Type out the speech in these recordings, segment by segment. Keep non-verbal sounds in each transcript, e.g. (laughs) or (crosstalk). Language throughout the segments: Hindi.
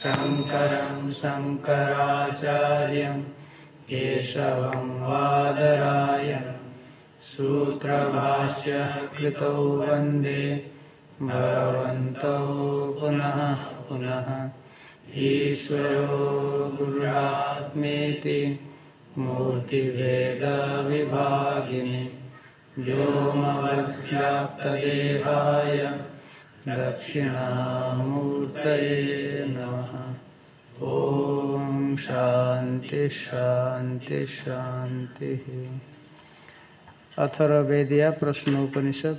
शङ्करं शङ्कराचार्यं केशवं वादराय सूत्रभाष्य कृतौ वंदे भगवन्तौ पुनः पुनः ईश्वरो गुरुरात्मेति मूर्तिभेदविभागिनि व्योमवद्व्याप्तदेहाय दक्षिणामूर्तये नमः। ॐ शान्ति शान्ति, शान्तिः। अथर्वेदिया प्रश्नोपनिषद।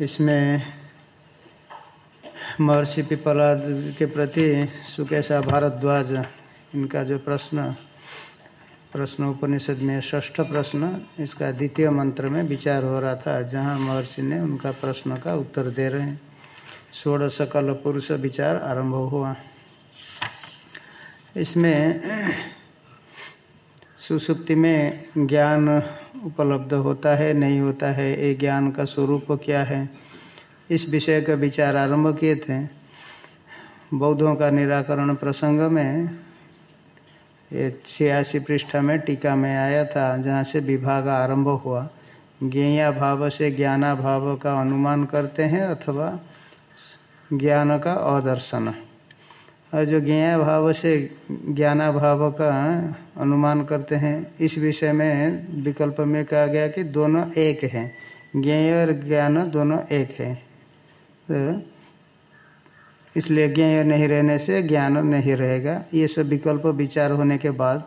इसमें महर्षि पिपलाद के प्रति सुकेशा भारद्वाज, इनका जो प्रश्न प्रश्न उपनिषद में षष्ठ प्रश्न, इसका द्वितीय मंत्र में विचार हो रहा था, जहाँ महर्षि ने उनका प्रश्न का उत्तर दे रहे हैं। षोड़श कल पुरुष विचार आरंभ हुआ। इसमें सुसुप्ति में ज्ञान उपलब्ध होता है, नहीं होता है, ये ज्ञान का स्वरूप क्या है? इस विषय का विचार आरंभ किए थे। बौद्धों का निराकरण प्रसंग में ये छियासी पृष्ठा में टीका में आया था, जहाँ से विभाग आरंभ हुआ। ज्ञेया भाव से ज्ञाना भाव का अनुमान करते हैं अथवा ज्ञान का अदर्शन। और जो ज्ञेय भाव से ज्ञाना भाव का अनुमान करते हैं, इस विषय में विकल्प में कहा गया कि दोनों एक हैं। ज्ञेय और ज्ञान दोनों एक है। तो इसलिए ज्ञेय नहीं रहने से ज्ञान नहीं रहेगा। ये सब विकल्प विचार होने के बाद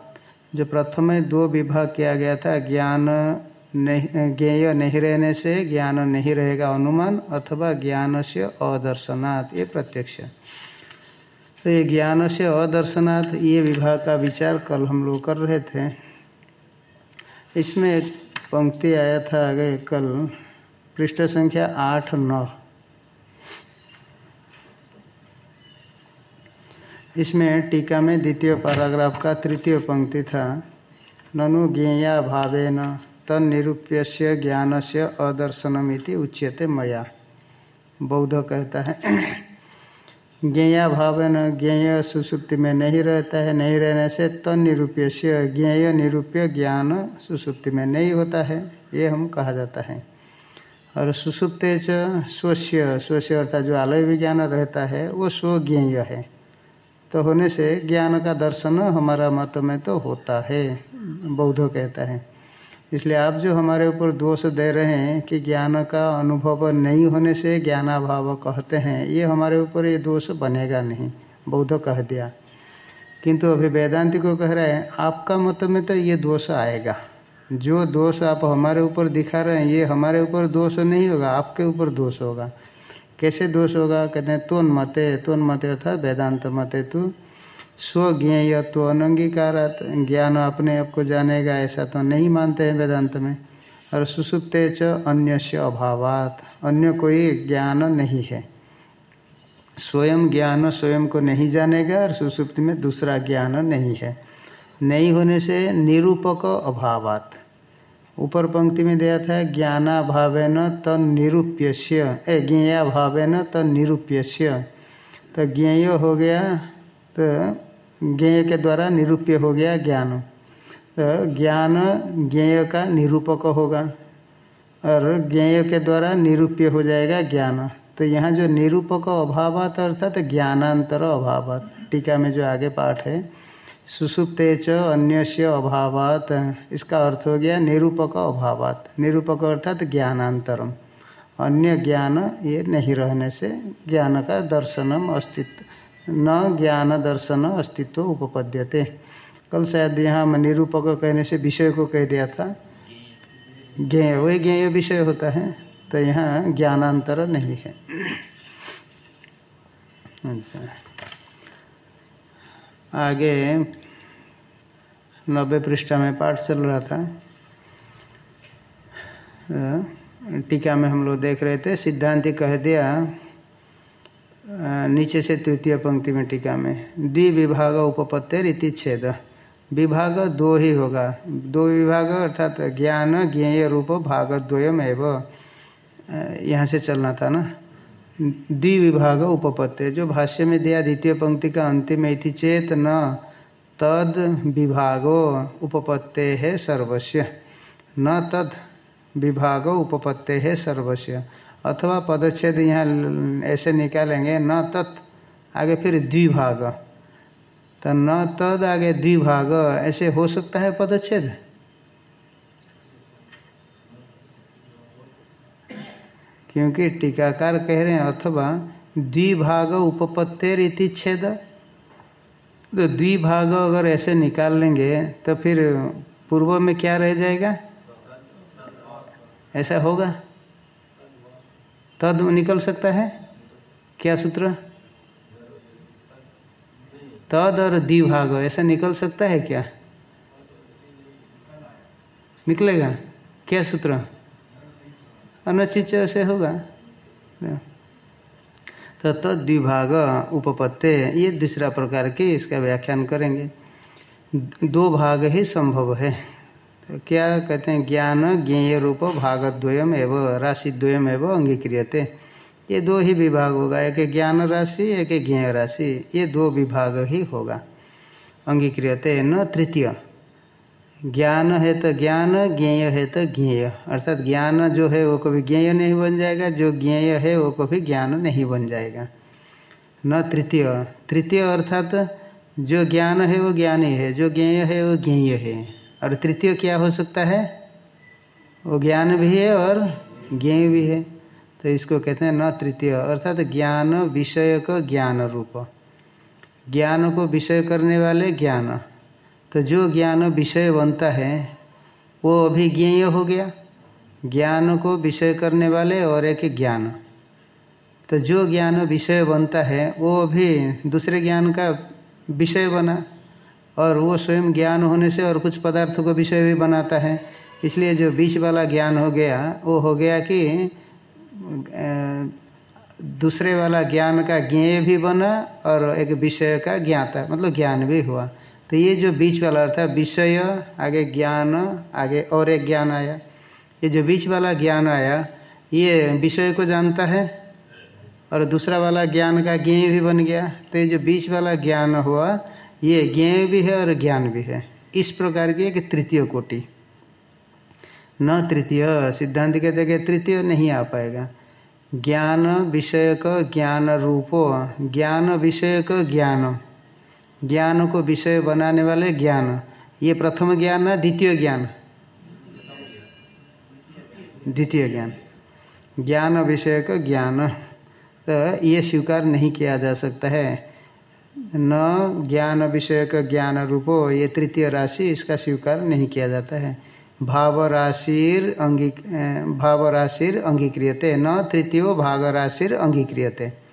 जो प्रथम दो विभाग किया गया था, ज्ञान नहीं, ज्ञेय नहीं रहने से ज्ञान नहीं रहेगा अनुमान अथवा ज्ञान से अदर्शनात्, ये प्रत्यक्ष। तो ये ज्ञान से अदर्शनात्, ये विभाग का विचार कल हम लोग कर रहे थे। इसमें एक पंक्ति आया था आगे कल, पृष्ठ संख्या आठ नौ। इसमें टीका में द्वितीय पैराग्राफ का तृतीय पंक्ति था। ननु ज्ञेया भावेन तनिरूप्य ज्ञान से अदर्शनमिति उच्यते मया। बौद्ध कहता है, (clears throat) ज्ञेया भावेन ज्ञेय सुसुप्ति में नहीं रहता है, नहीं रहने से तनिरूप्य ज्ञेय निरूप्य ज्ञान सुसुप्ति में नहीं होता है, ये हम कहा जाता है। और सुसुप्ते स्वस्य स्वस्य अर्थात जो आलय विज्ञान रहता है, वो स्वज्ञेय है। तो होने से ज्ञान का दर्शन हमारा मत में तो होता है, बौद्ध कहता है। इसलिए आप जो हमारे ऊपर दोष दे रहे हैं कि ज्ञान का अनुभव नहीं होने से ज्ञानाभाव कहते हैं, ये हमारे ऊपर ये दोष बनेगा नहीं, बौद्ध कह दिया। किंतु अभी वेदांति को कह रहे हैं, आपका मत में तो ये दोष आएगा। जो दोष आप हमारे ऊपर दिखा रहे हैं, ये हमारे ऊपर दोष नहीं होगा, आपके ऊपर दोष होगा। कैसे दोष होगा? कहते हैं, तोन मते तोन मते अर्थात वेदांत मते तो। स्वज्ञेय तो अनंगीकारात, ज्ञान अपने आप को जानेगा, ऐसा तो नहीं मानते हैं वेदांत में। और सुसुप्ते च अन्य से अभावात, अन्य कोई ज्ञान नहीं है। स्वयं ज्ञान स्वयं को नहीं जानेगा और सुसुप्ति में दूसरा ज्ञान नहीं है। नहीं होने से निरूपक अभावात। ऊपर पंक्ति में दिया था, ज्ञाना भावेन तनिरूप्यस्य ए, ज्ञेया भावेन तनिरूप्यस्य तो ज्ञेय हो गया तो ज्ञेय के द्वारा निरूप्य हो गया ज्ञान। तो ज्ञान ज्ञेय का निरूपक होगा, और ज्ञेय के द्वारा निरूप्य हो जाएगा ज्ञान। तो यहाँ जो निरूपक अभावात अर्थात ज्ञानांतर अभावात, टीका में जो आगे पाठ है सुसुप्ते च अन्य अभावात। इसका अर्थ हो गया निरूपक अभावात। निरूपक अर्थात ज्ञानांतरम। अन्य ज्ञान ये नहीं रहने से ज्ञान का दर्शनम अस्तित्व न ज्ञान दर्शन अस्तित्व उपपद्यते। कल शायद यहाँ मैं निरूपक कहने से विषय को कह दिया था। ज्ञेय वही ज्ञेय विषय होता है। तो यहाँ ज्ञानांतर नहीं है। अच्छा। आगे नब्बे पृष्ठा में पाठ चल रहा था। टीका में हम लोग देख रहे थे, सिद्धांति कह दिया नीचे से तृतीय पंक्ति में टीका में, द्विविभाग उपपत्ति रीति छेद। विभाग दो ही होगा। दो विभाग अर्थात ज्ञान, ज्ञेय रूप भाग द्वयम एवं यहाँ से चलना था ना? द्विविभाग उपपत्ति, जो भाष्य में दिया, द्वितीय पंक्ति का अंतिम इति चेत न तद विभागो उपपत्ते है सर्वस्व न तद विभाग उपपत्ते है सर्वस्व अथवा पदच्छेद यहाँ ऐसे निकालेंगे, न तत्, आगे फिर द्विभाग। तो न तद, आगे द्विभाग, ऐसे हो सकता है पदच्छेद? क्योंकि टीकाकार कह रहे हैं, अथवा द्विभाग उपपत्तेर इति छेद। तो द्विभाग अगर ऐसे निकाल लेंगे तो फिर पूर्व में क्या रह जाएगा? ऐसा होगा? तद निकल सकता है? क्या सूत्र? तद और द्विभाग, ऐसा निकल सकता है क्या? निकलेगा। क्या सूत्र? अनचिच से होगा। तो तद्विभाग उपपत्ते, ये दूसरा प्रकार के इसका व्याख्यान करेंगे। दो भाग ही संभव है। तो क्या कहते हैं, ज्ञान, ज्ञेय रूप, भागद्वयम एवं राशिद्वयम एवं अंगीक्रियते। ये दो ही विभाग होगा, एक ज्ञान राशि, एक ज्ञेय राशि। ये दो विभाग ही होगा। अंगीक्रियते न तृतीय। ज्ञान है तो ज्ञान, ज्ञेय है तो ज्ञेय। अर्थात ज्ञान जो है वो कभी ज्ञेय नहीं बन जाएगा, जो ज्ञेय है वो कभी ज्ञान नहीं बन जाएगा। न तृतीय। तृतीय अर्थात जो ज्ञान है वो ज्ञानी है, जो ज्ञेय है वो ज्ञेय है। और तृतीय क्या हो सकता है? वो ज्ञान भी है और ज्ञेय भी है। तो इसको कहते हैं न तृतीय। अर्थात ज्ञान विषय का ज्ञान रूप। ज्ञान को विषय करने वाले ज्ञान। तो जो ज्ञान विषय बनता है, वो अभी ज्ञेय हो गया। ज्ञान को विषय करने वाले और एक ज्ञान। तो जो ज्ञान विषय बनता है, वो अभी दूसरे ज्ञान का विषय बना और वो स्वयं ज्ञान होने से और कुछ पदार्थों को विषय भी बनाता है। इसलिए जो बीच वाला ज्ञान हो गया, वो हो गया कि दूसरे वाला ज्ञान का ज्ञेय भी बना और एक विषय का ज्ञाता मतलब ज्ञान भी हुआ। तो ये जो बीच वाला अर्थ है, विषय, आगे ज्ञान, आगे और एक ज्ञान आया। ये जो बीच वाला ज्ञान आया, ये विषय को जानता है और दूसरा वाला ज्ञान का ज्ञेय भी बन गया। तो ये जो बीच वाला ज्ञान हुआ, ये ज्ञेय भी है और ज्ञान भी है। इस प्रकार की एक तृतीय कोटि। न तृतीय, सिद्धांत कहते कि तृतीय नहीं आ पाएगा। ज्ञान विषय का ज्ञान रूपो, ज्ञान विषय का ज्ञान ज्ञान को विषय बनाने वाले ज्ञान। ये प्रथम ज्ञान ना द्वितीय ज्ञान? द्वितीय ज्ञान। ज्ञान विषय का ज्ञान। तो ये स्वीकार नहीं किया जा सकता है। न ज्ञान विषय का ज्ञान रूपो ये तृतीय राशि, इसका स्वीकार नहीं किया जाता है। भाव राशिर अंगी भाव राशिर अंगीक्रियते। न तृतीय भाग राशिर अंगीक्रियते।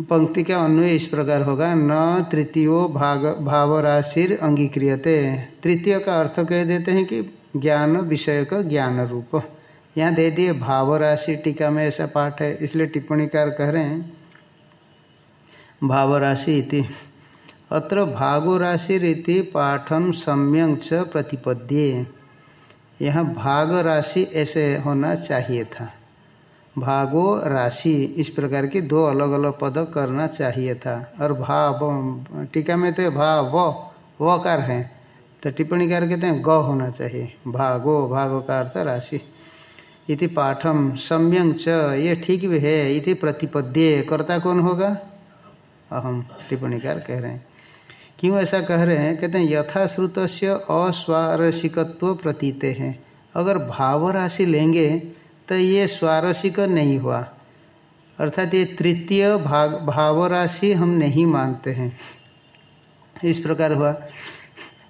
पंक्ति का अन्वय इस प्रकार होगा, न तृतीयो भाग भाव राशिर अंगीक्रियते। तृतीय का अर्थ कह देते हैं कि ज्ञान विषय का ज्ञान रूप। यहाँ दे दिए भाव राशि टीका में ऐसा पाठ है, इसलिए टिप्पणीकार कह रहे हैं भाव राशि इति। अत्र भागो राशिरिति पाठम सम्यक च प्रतिपद्ये। यहाँ भाग राशि ऐसे होना चाहिए था। भागो राशि। इस प्रकार की दो अलग अलग पद करना चाहिए था। और भाव, टीका में तो भाव, व कार है। तो टिप्पणी कार कहते हैं, ग होना चाहिए। भागो भागो का अर्थ राशि। इति पाठम, सम्यंग च, ये ठीक भी है। इति प्रतिपद्य, कर्ता कौन होगा? अहम टिप्पणीकार कह रहे हैं। क्यों ऐसा कह रहे हैं? कहते हैं यथाश्रुत से अस्वारसिकत्व प्रतीते हैं। अगर भाव राशि लेंगे तो ये स्वारसिक नहीं हुआ। अर्थात ये तृतीय भाग भाव राशि हम नहीं मानते हैं। इस प्रकार हुआ।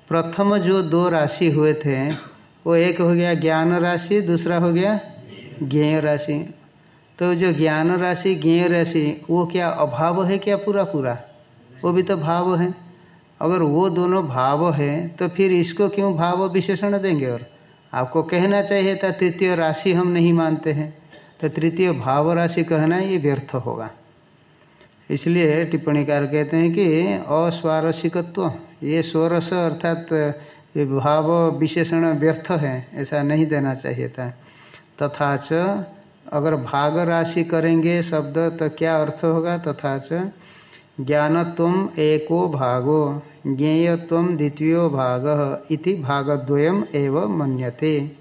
प्रथम जो दो राशि हुए थे, वो एक हो गया ज्ञान राशि, दूसरा हो गया ज्ञेय राशि। तो जो ज्ञान राशि, ज्ञेय राशि, वो क्या अभाव है क्या पूरा पूरा? वो भी तो भाव है। अगर वो दोनों भाव है तो फिर इसको क्यों भाव विशेषण देंगे और? आपको कहना चाहिए था तृतीय राशि हम नहीं मानते हैं। तो तृतीय भाव राशि कहना ये व्यर्थ होगा। इसलिए टिप्पणीकार कहते हैं कि अस्वारसिकत्व, ये स्वरस अर्थात ये भाव विशेषण व्यर्थ है, ऐसा नहीं देना चाहिए था। तथा च, अगर भाग राशि करेंगे शब्द तो क्या अर्थ होगा? तथा च ज्ञानत्व एको भागो, ज्ञेयत्व द्वितीयो भाग इति भागद्वयम एवं मन्यते।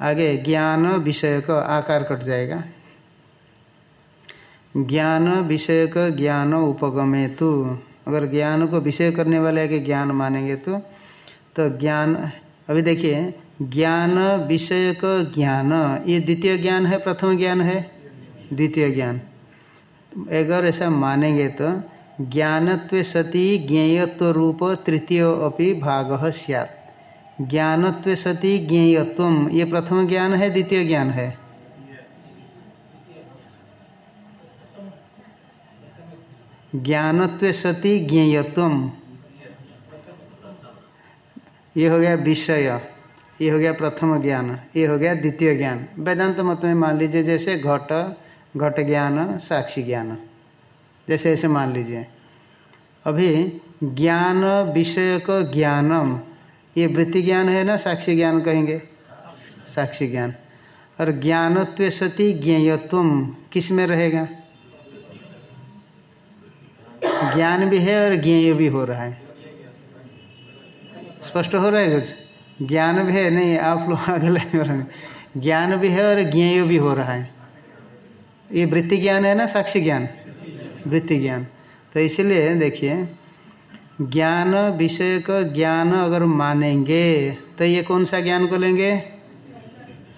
आगे ज्ञान विषय का आकार कट जाएगा। ज्ञान विषय का ज्ञान उपगमे तो अगर ज्ञान को विषय करने वाले आगे ज्ञान मानेंगे तो तो ज्ञान, अभी देखिए, ज्ञान विषय का ज्ञान, ये द्वितीय ज्ञान है, प्रथम ज्ञान है? द्वितीय ज्ञान। अगर ऐसा मानेंगे तो ज्ञानत्व सती ज्ञेयत्व रूप तृतीय अपि भाग सियात। ज्ञानत्व सती ज्ञेयत्व, ये प्रथम ज्ञान है, द्वितीय ज्ञान है? ज्ञानत्व सती ज्ञेयत्व। ये हो गया विषय, ये हो गया प्रथम ज्ञान, ये हो गया द्वितीय ज्ञान। वेदांत मत में मान लीजिए, जैसे घट घट ज्ञान, साक्षी ज्ञान। जैसे ऐसे मान लीजिए। अभी ज्ञान विषयक ज्ञानम, ये वृत्ति ज्ञान है ना, साक्षी ज्ञान कहेंगे? साक्षी ज्ञान। और ज्ञानत्व सती ज्ञेयत्व किसमें रहेगा? ज्ञान भी है और ज्ञेय भी हो रहा है। स्पष्ट हो रहा है कुछ? ज्ञान भी है, नहीं, आप लोग आगे लगे ज्ञान भी है और ज्ञेय भी हो रहा है। ये वृत्ति ज्ञान है ना साक्षी ज्ञान वृत्ति ज्ञान तो इसलिए देखिए, ज्ञान विषय का ज्ञान अगर मानेंगे तो ये कौन सा ज्ञान को लेंगे?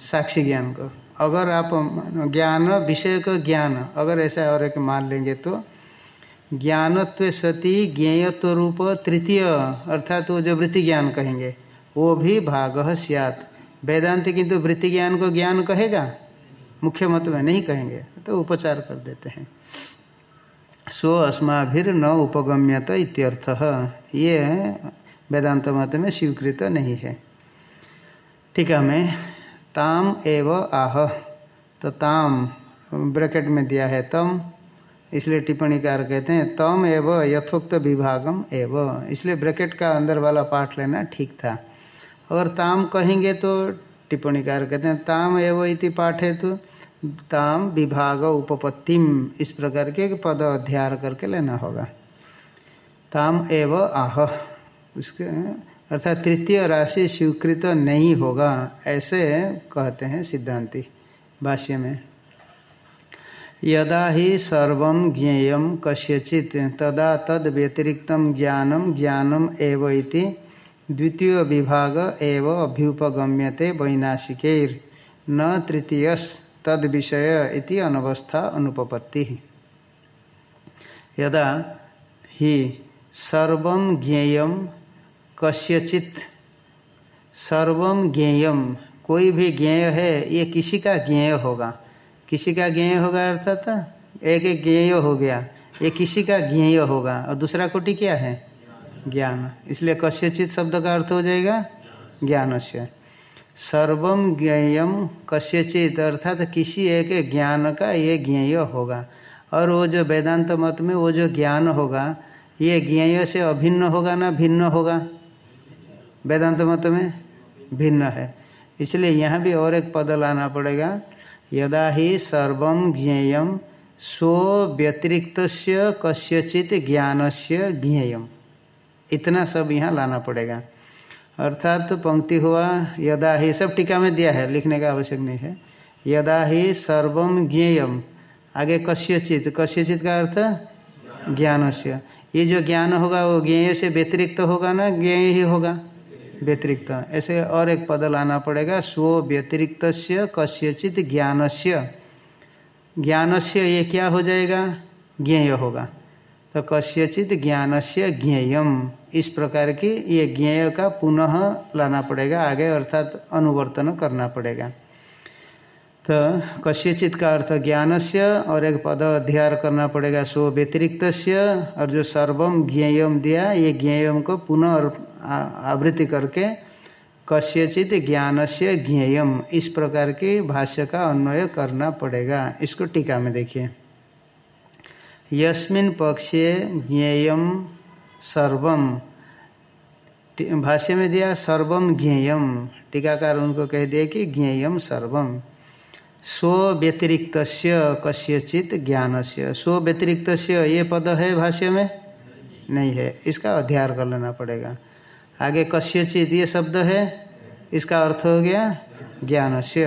साक्षी ज्ञान को। अगर आप ज्ञान विषय का ज्ञान, अगर ऐसा और एक मान लेंगे तो ज्ञानत्व सती ज्ञेयत्व रूप तृतीय, अर्थात वो जो वृत्ति ज्ञान कहेंगे, वो भी भाग सियात। वेदांत किंतु वृत्ति ज्ञान को ज्ञान कहेगा? मुख्य मत में नहीं कहेंगे तो उपचार कर देते हैं। सो अस्माभिर न उपगम्यत इत्यर्थ। ये वेदांत मत में स्वीकृत नहीं है। ठीक है, मैं ताम एव आह। तो ताम, ब्रैकेट में दिया है तम। इसलिए टिप्पणीकार कहते हैं, तम एव यथोक्त विभागम एव। इसलिए ब्रैकेट का अंदर वाला पाठ लेना ठीक था। अगर ताम कहेंगे तो टिप्पणीकार कहते हैं, ताम एव इति पाठ है तो ताम विभाग उपपत्तिम। इस प्रकार के पद अध्यार करके लेना होगा। ताम एव आह। उसके, अर्थात तृतीय राशि स्वीकृत नहीं होगा, ऐसे कहते हैं सिद्धांति भाष्य में। यदा ही सर्व ज्ञेय कस्यचित, तदा तद व्यतिरिक्त ज्ञानम ज्ञानम एव द्वितीय विभाग एव अभ्युपगम्यते वैनाशिकैर न तृतीय तद विषय इति अनवस्था अनुपपत्ति। यदा ही सर्व ज्ञेय कस्यचित, सर्व ज्ञेय, कोई भी ज्ञेय है, ये किसी का ज्ञेय होगा। किसी का ज्ञेय होगा अर्थात एक एक ज्ञेय हो गया, ये किसी का ज्ञेय होगा। और दूसरा कोटि क्या है? ज्ञान। इसलिए कस्यचित शब्द का अर्थ हो जाएगा ज्ञान से सर्वम ज्ञेयम कस्यचित। अर्थात किसी एक ज्ञान का ये ज्ञेय होगा। और वो जो वेदांत मत में वो जो ज्ञान होगा, ये ज्ञेय से अभिन्न होगा ना भिन्न होगा? वेदांत मत में भिन्न है। इसलिए यहाँ भी और एक पद लाना पड़ेगा। यदा ही सर्व ज्ञेय स्व व्यतिरिक्त कस्यचित ज्ञान से ज्ञेय। इतना सब यहाँ लाना पड़ेगा। अर्थात तो पंक्ति हुआ, यदा ही, सब टीका में दिया है, लिखने का आवश्यक नहीं है। यदा ही सर्व ज्ञेयम। आगे कस्यचित कस्यचित का अर्थ? ज्ञान से ये जो ज्ञान होगा, वो ज्ञेय से व्यतिरिक्त होगा ना, ज्ञेय ही होगा। व्यतिरिक्त। ऐसे और एक पद लाना पड़ेगा, स्व व्यतिरिक्त कस्यचित ज्ञान से ज्ञान से ये क्या हो जाएगा? ज्ञेय होगा। तो कस्यचित ज्ञान से ज्ञेयम। इस प्रकार की ये ज्ञेय का पुनः लाना पड़ेगा, आगे अर्थात अनुवर्तन करना पड़ेगा। तो कस्यचित का अर्थ ज्ञान से और एक पद अध्यार करना पड़ेगा। सो व्यतिरिक्त और जो सर्वम ज्ञेयम दिया, ये ज्ञेयम को पुनः आवृत्ति करके कस्यचित ज्ञान से ज्ञेयम इस प्रकार की भाष्य का अन्वय करना पड़ेगा। इसको टीका में देखिए। यस्मिन पक्षे ज्ञेयम सर्वम भाष्य में दिया सर्वम ज्ञेयम टीकाकार उनको कह दिया कि ज्ञेयम सर्वम स्व व्यतिरिक्त कस्यचित ज्ञान से स्व व्यतिरिक्त ये पद है भाष्य में? नहीं है। इसका अध्यार कर लेना पड़ेगा। आगे कस्यचित ये शब्द है? इसका अर्थ हो गया ज्ञान से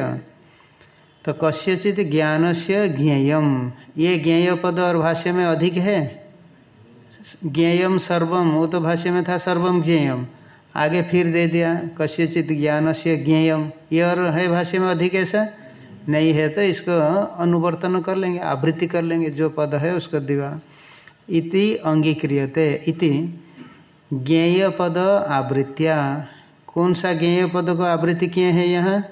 तो कस्यचित ज्ञान से ज्ञेयम ये ज्ञेय पद और भाष्य में अधिक है? ज्ञेयम सर्वम वो तो भाष्य में था सर्वम ज्ञेयम आगे फिर दे दिया, कस्यचित ज्ञान से ज्ञेयम ये और है भाष्य में अधिक ऐसा? नहीं है तो इसको अनुवर्तन कर लेंगे, आवृत्ति कर लेंगे, जो पद है उसको दिवा। इति अंगीक्रियते। इति ज्ञेय पद आवृत्तिया। कौन सा ज्ञेय पद को आवृत्ति किए हैं यहाँ?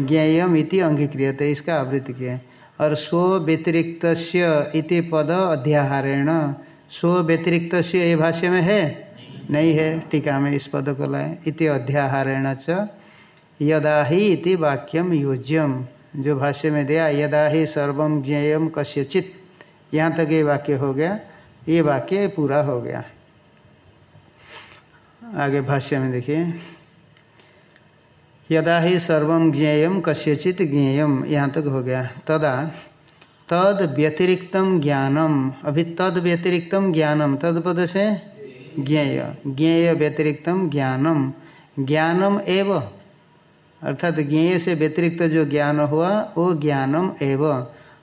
ज्ञेयम इति अंगीक्रियते, इसका आवृत्ति किए। और स्व व्यतिरिक्त इति पद अध्याहारेण। स्व व्यतिरिक्त ये भाष्य में है? नहीं है। टीका में इस पद को लाए। इति अध्याहारेण च। यदा ही इति वाक्यम योज्यम जो भाष्य में दिया यदा ही सर्वम ज्ञेयम कस्यचित। यहाँ तक ये वाक्य हो गया। ये वाक्य पूरा हो गया। आगे भाष्य में देखिए। यदा ही सर्व ज्ञेयम कस्यचित ज्ञेय। यहाँ तक हो गया। तदा तद व्यतिरिक्तम ज्ञानम। अभी तद व्यतिरिक्तम ज्ञानम। तद पद से ज्ञेय। ज्ञेय व्यतिरिक्तम ज्ञानम। ज्ञानम एव। अर्थात ज्ञेय से व्यतिरिक्त जो ज्ञान हुआ, वो ज्ञानम एव।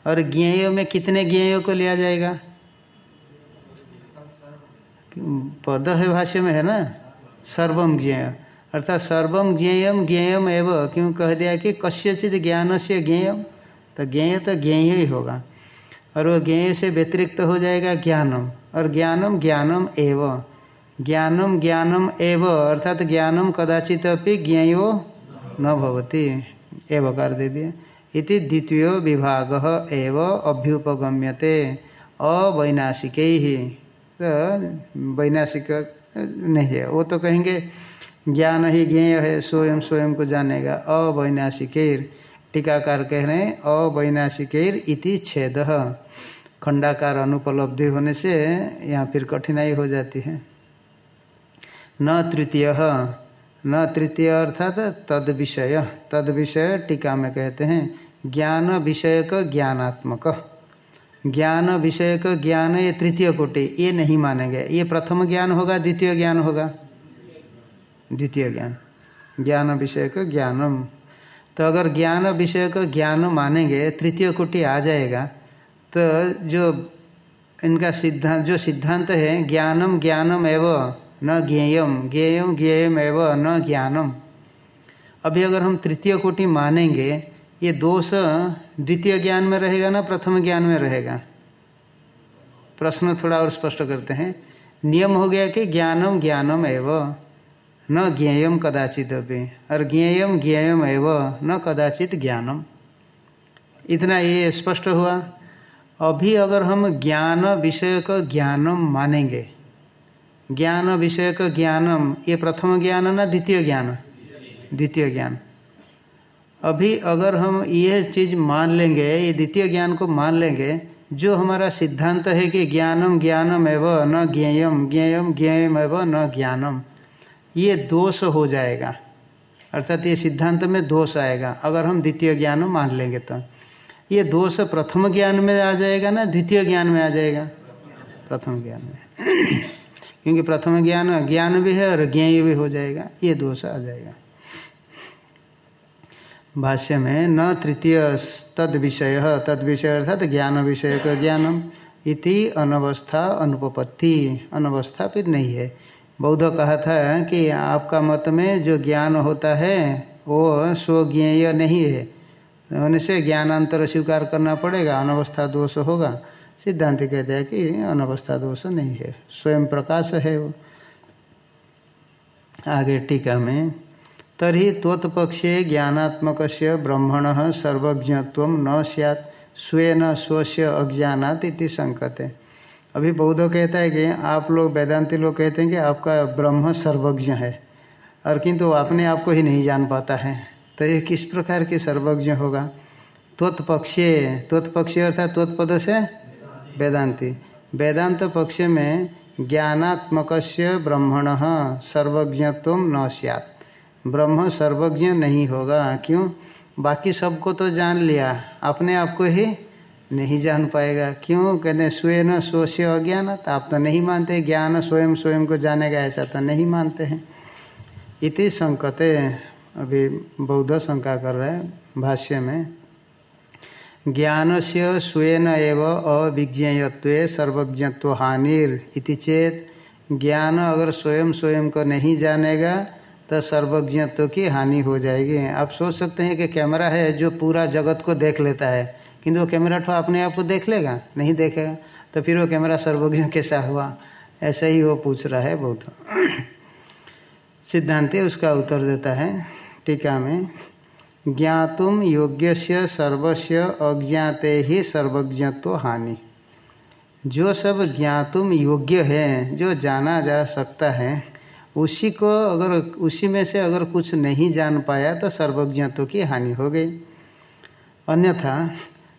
और ज्ञेय में कितने ज्ञेय को लिया जाएगा? पद है भाष्य में, है ना? सर्वम ज्ञेय। अर्थात सर्वम ज्ञेयम ज्ञेयम एव। क्यों कह दिया कि कस्यचित ज्ञान से ज्ञेयम। तो ज्ञेय तो ज्ञेय ही होगा। और वो ज्ञेय से व्यतिरिक्त हो जाएगा ज्ञानम। और ज्ञानम ज्ञानम एव। ज्ञानम ज्ञानम एव, अर्थात ज्ञानम कदाचित अपनी ज्ञेयो न भवती। एवकार दे दिए। इति द्वितीय विभाग एव, अभ्युपगम्यते। अवैनाशिक। ही तो वैनाशिक नहीं है। वो तो कहेंगे, ज्ञान ही ज्ञेय है, स्वयं स्वयं को जानेगा। अवैनाशिक टीकाकार कह रहे हैं अवैनाशिकेर इति छेद। खंडाकार अनुपलब्धि होने से यहाँ फिर कठिनाई हो जाती है। न तृतीय न तृतीय अर्थात तद विषय। तद विषय टीका में कहते हैं, ज्ञान विषयक ज्ञानात्मक। ज्ञान विषय का ज्ञान ये तृतीय कोटि, ये नहीं मानेंगे। ये प्रथम ज्ञान होगा, द्वितीय ज्ञान होगा। द्वितीय ज्ञान। ज्ञान विषय का ज्ञानम। तो अगर ज्ञान विषय का ज्ञान मानेंगे, तृतीय कोटि आ जाएगा तो जो इनका सिद्धांत, जो सिद्धांत है, ज्ञानम ज्ञानम एवं न ज्ञेयम ज्ञेयम ज्ञेयम एवं न ज्ञानम। अभी अगर हम तृतीय कोटि मानेंगे, ये दोष द्वितीय ज्ञान में रहेगा ना, प्रथम ज्ञान में रहेगा? प्रश्न थोड़ा और स्पष्ट करते हैं। नियम हो गया कि ज्ञानम ज्ञानम एव। न ज्ञेयम कदाचित अभी और ज्ञेयम ज्ञेयम एव, न कदाचित ज्ञानम। इतना ये स्पष्ट हुआ? अभी अगर हम ज्ञान विषय का ज्ञानम मानेंगे, ज्ञान विषय का ज्ञानम, ये प्रथम ज्ञान ना द्वितीय ज्ञान? द्वितीय ज्ञान। अभी अगर हम ये चीज़ मान लेंगे, ये द्वितीय ज्ञान को मान लेंगे, जो हमारा सिद्धांत है कि ज्ञानम ज्ञानम एव, न ज्ञेयम ज्ञेयम ज्ञेयम एव, न ज्ञानम। ये दोष हो जाएगा। अर्थात ये सिद्धांत में दोष आएगा। अगर हम द्वितीय ज्ञान मान लेंगे तो। ये दोष प्रथम ज्ञान में आ जाएगा ना, द्वितीय ज्ञान में आ जाएगा? प्रथम ज्ञान में। (clears throat) क्योंकि प्रथम ज्ञान ज्ञान भी है और ज्ञेय भी हो जाएगा। ये दोष आ जाएगा। भाष्य में, न तृतीय तद विषय तद विषय अर्थात ज्ञान विषय का ज्ञानम इति अनवस्था अनुपपत्ति। अनवस्था फिर नहीं है। बौद्ध कहा था कि आपका मत में जो ज्ञान होता है, वो स्वज्ञेय नहीं है। होने से ज्ञानांतर स्वीकार करना पड़ेगा, अनवस्था दोष होगा। सिद्धांत कहते हैं कि अनवस्था दोष नहीं है, स्वयं प्रकाश है वो। आगे टीका में तरी त्वत्पक्षे ज्ञानात्मक ब्रह्मण सर्वज्ञत्व न सैत् स्वेन स्वस्य अज्ञात संकते। अभी बौद्ध कहता है कि आप लोग, वेदांति लोग कहते हैं कि आपका ब्रह्म सर्वज्ञ है। और किंतु तो अपने आप को ही नहीं जान पाता है। तो ये किस प्रकार के सर्वज्ञ होगा? त्वत्पक्षे त्वत्पक्षे अर्थात त्वत्पद से वेदांति। वेदांत पक्ष में ज्ञानात्मक ब्रह्मण सर्वज्ञत्व न सैत् ब्रह्म सर्वज्ञ नहीं होगा। क्यों? बाकी सबको तो जान लिया। अपने आप को ही नहीं जान पाएगा। क्यों? कहते हैं स्वयं स्वस्य अज्ञान तो आप तो नहीं मानते। ज्ञान स्वयं स्वयं को जानेगा ऐसा तो नहीं मानते हैं। इति संकते अभी बौद्ध शंका कर रहे हैं भाष्य में। ज्ञान से स्वयं एव अविज्ञेयत्व सर्वज्ञत्व हानिर इति चेत ज्ञान अगर स्वयं स्वयं को नहीं जानेगा तो सर्वज्ञत्व की हानि हो जाएगी। आप सोच सकते हैं कि कैमरा है जो पूरा जगत को देख लेता है। किंतु वो कैमरा ठो अपने आप को देख लेगा? नहीं देखेगा तो फिर वो कैमरा सर्वज्ञ कैसा हुआ? ऐसा ही वो पूछ रहा है बहुत। (clears throat) सिद्धांत उसका उत्तर देता है, टीका में, ज्ञातुम योग्य से सर्वस्व अज्ञाते ही सर्वज्ञत्व हानि। जो सब ज्ञातुम योग्य है, जो जाना जा सकता है, उसी को अगर, उसी में से अगर कुछ नहीं जान पाया तो सर्वज्ञत्व की हानि हो गई। अन्यथा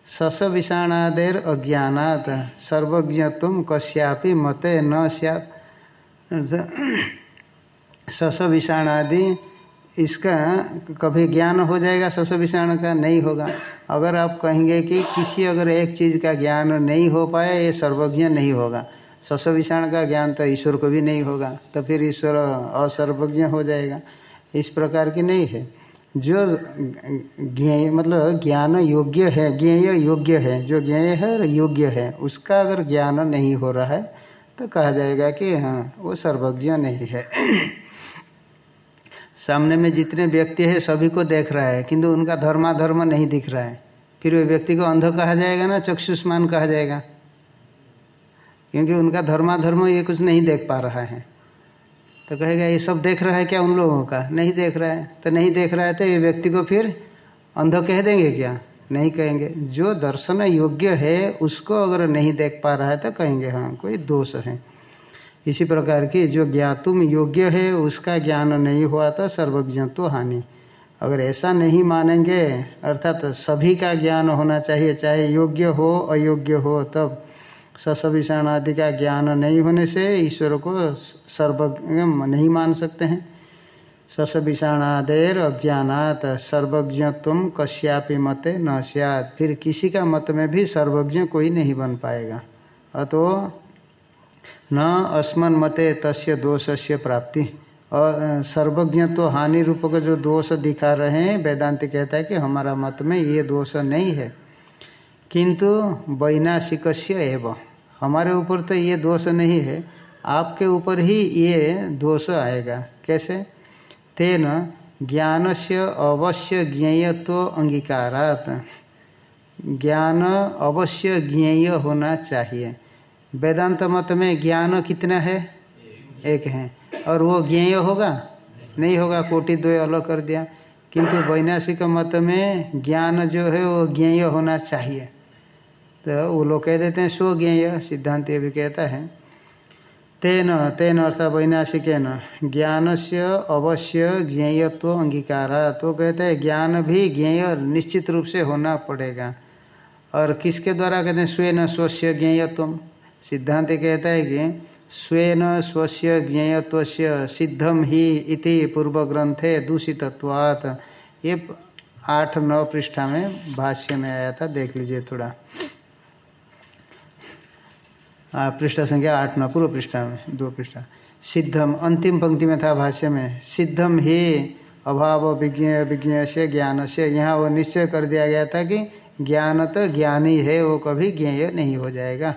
सस विषाणादेर अज्ञात सर्वज्ञत्व कश्यापि मते न सैत सस विषाणादि इसका कभी ज्ञान हो जाएगा सस विषाण का नहीं होगा। अगर आप कहेंगे कि किसी अगर एक चीज़ का ज्ञान नहीं हो पाए, ये सर्वज्ञ नहीं होगा। सस विषाण का ज्ञान तो ईश्वर को भी नहीं होगा तो फिर ईश्वर असर्वज्ञ हो जाएगा। इस प्रकार की नहीं है। जो ज्ञेय मतलब ज्ञान योग्य है, ज्ञेय योग्य है, जो ज्ञेय है और योग्य है, उसका अगर ज्ञान नहीं हो रहा है तो कहा जाएगा कि हाँ वो सर्वज्ञ नहीं है। (clears throat) सामने में जितने व्यक्ति है, सभी को देख रहा है, किंतु उनका धर्माधर्म नहीं दिख रहा है। फिर वे व्यक्ति को अंध कहा जाएगा ना, चक्षुष्मान कहा जाएगा? क्योंकि उनका धर्माधर्म ये कुछ नहीं देख पा रहा है। तो कहेगा, ये सब देख रहा है क्या उन लोगों का? नहीं देख रहा है। तो नहीं देख रहा है तो ये व्यक्ति को फिर अंध कह देंगे क्या? नहीं कहेंगे। जो दर्शन योग्य है, उसको अगर नहीं देख पा रहा है तो कहेंगे हाँ कोई दोष है। इसी प्रकार की जो ज्ञातुम योग्य है, उसका ज्ञान नहीं हुआ तो सर्वज्ञत्व हानि। अगर ऐसा नहीं मानेंगे, अर्थात तो सभी का ज्ञान होना चाहिए, चाहे योग्य हो, अयोग्य हो, तब ससविषाण आदि का ज्ञान नहीं होने से ईश्वर को सर्वज्ञ नहीं मान सकते हैं। ससविषाणादेर अज्ञात सर्वज्ञत्व कश्यापि मते न सियात। फिर किसी का मत में भी सर्वज्ञ कोई नहीं बन पाएगा। अतो न अस्मन मते तस्य दोष से प्राप्ति। और सर्वज्ञ तो हानि रूप का जो दोष दिखा रहे हैं, वेदांति कहता है कि हमारा मत में ये दोष नहीं है। किंतु वैनाशिक हमारे ऊपर तो ये दोष नहीं है। आपके ऊपर ही ये दोष आएगा। कैसे? तेन ज्ञान से अवश्य ज्ञेयत्व अंगीकारात। ज्ञान अवश्य ज्ञेय होना चाहिए। वेदांत मत में ज्ञान कितना है? एक है। और वो ज्ञेय होगा? नहीं होगा। कोटि द्वय अलग कर दिया। किंतु वैनाशिक मत में ज्ञान जो है वो ज्ञेय होना चाहिए। तो वो लोग कह देते हैं स्व ज्ञेय सिद्धांत ये भी कहता है। तेन तेन अर्थात वैनाशिक न ज्ञान से अवश्य ज्ञेयत्व अंगीकारा। तो कहते हैं, ज्ञान भी ज्ञेय निश्चित रूप से होना पड़ेगा। और किसके द्वारा कहते हैं स्वयं स्वस्य ज्ञेयत्व सिद्धांत कहता है कि स्वेन स्वस्य ज्ञेयत्व सिद्धम ही इति पूर्व ग्रंथे दूषितत्वात्। ये आठ नौ पृष्ठा में भाष्य में आया था, देख लीजिए थोड़ा। पृष्ठ संख्या आठ नौ, पूर्व पृष्ठा में, दो पृष्ठा। सिद्धम, अंतिम पंक्ति में था भाष्य में, सिद्धम ही अभाव विज्ञ विज्ञ से ज्ञान से यहाँ वो निश्चय कर दिया गया था कि ज्ञान तो ज्ञान ही है वो कभी ज्ञेय नहीं हो जाएगा।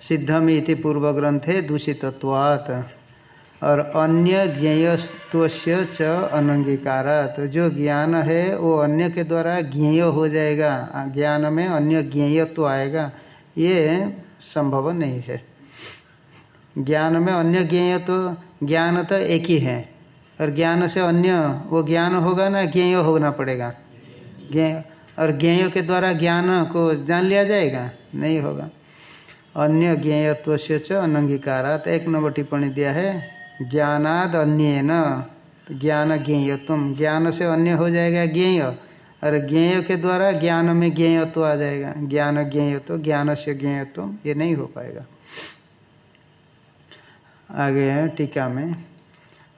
सिद्धम इति पूर्व ग्रंथे दूषितत्वात्। और अन्य ज्ञेयत्व च अनंगीकारात। जो ज्ञान है, वो अन्य के द्वारा ज्ञेय हो जाएगा। ज्ञान में अन्य ज्ञेयत्व आएगा। ये संभव नहीं है। ज्ञान में अन्य ज्ञेयत्व, ज्ञान तो एक ही है। और ज्ञान से अन्य, वो ज्ञान होगा ना, ज्ञेय होना पड़ेगा। ज्ञेय और ज्ञेय के द्वारा ज्ञान को जान लिया जाएगा? नहीं होगा। अन्य ज्ञेयत्व से च अनंगीकारात। एक नंबर टिप्पणी दिया है। ज्ञानाद अन्य न ज्ञान ज्ञेयत्व ज्ञान से अन्य हो जाएगा ज्ञेय। और ज्ञेय के द्वारा ज्ञान में ज्ञेयत्व आ जाएगा। ज्ञान ज्ञेयत्व, ज्ञान से ज्ञेयत्व, ये नहीं हो पाएगा। आगे टीका में।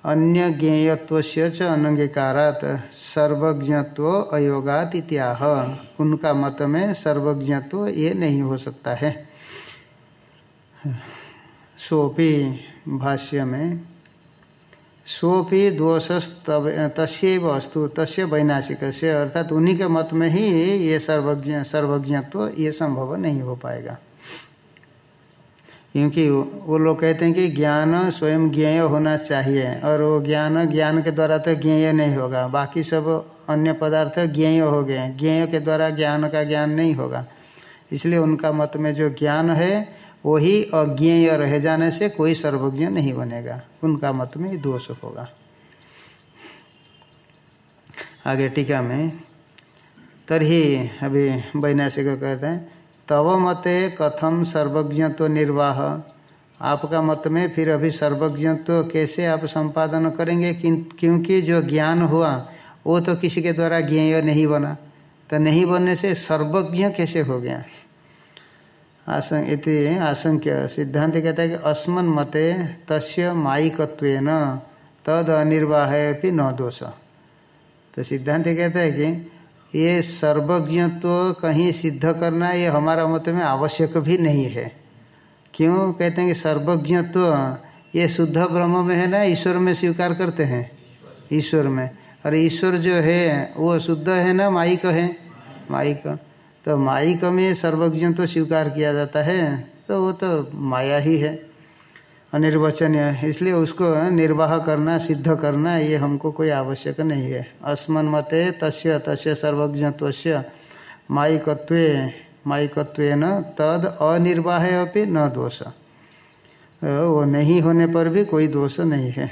अन्य ज्ञेयत्व से च अनंगीकारात सर्वज्ञत्व अयोगात इत्याह। उनका मत में सर्वज्ञत्व ये नहीं हो सकता है। सोपी भाष्य में सोपी दोष तस्व अस्तु, तस्य वैनाशिक से अर्थात उन्हीं के मत में ही ये सर्वज्ञ, सर्वज्ञत्व ये संभव नहीं हो पाएगा। क्योंकि वो लोग कहते हैं कि ज्ञान स्वयं ज्ञेय होना चाहिए, और वो ज्ञान ज्ञान के द्वारा तो ज्ञेय नहीं होगा। बाकी सब अन्य पदार्थ ज्ञेय हो गए ज्ञेय के द्वारा ज्ञान का ज्ञान नहीं होगा। इसलिए उनका मत में जो ज्ञान है वही अज्ञेय रह जाने से कोई सर्वज्ञ नहीं बनेगा। उनका मत में दोष होगा। आगे टीका में तरी अभी वैनाशिक कहते हैं, तव मते कथम सर्वज्ञत्व निर्वाह। आपका मत में फिर अभी सर्वज्ञत्व कैसे आप संपादन करेंगे? क्योंकि जो ज्ञान हुआ, वो तो किसी के द्वारा ज्ञेय नहीं बना। तो नहीं बनने से सर्वज्ञ कैसे हो गया? इति आशंक्य। सिद्धांत कहता है कि अस्मन मते तस्य माइकत्व तद अनिर्वाह भी न दोष। तो सिद्धांत कहता है कि ये सर्वज्ञत्व कहीं सिद्ध करना ये हमारा मत में आवश्यक भी नहीं है। क्यों? कहते हैं कि सर्वज्ञत्व ये शुद्ध ब्रह्म में है ना, ईश्वर में स्वीकार करते हैं? ईश्वर में। और ईश्वर जो है, वो शुद्ध है ना माइक है? माइक तो माइक में सर्वज्ञ तो स्वीकार किया जाता है तो वो तो माया ही है, अनिर्वचनीय इसलिए उसको निर्वाह करना, सिद्ध करना, ये हमको कोई आवश्यक नहीं है। अस्मन मते तस्य तस्य सर्वज्ञत्व माइकत्व माइकत्व न तद अनिर्वाह अपनी न दोष। वो नहीं होने पर भी कोई दोष नहीं है।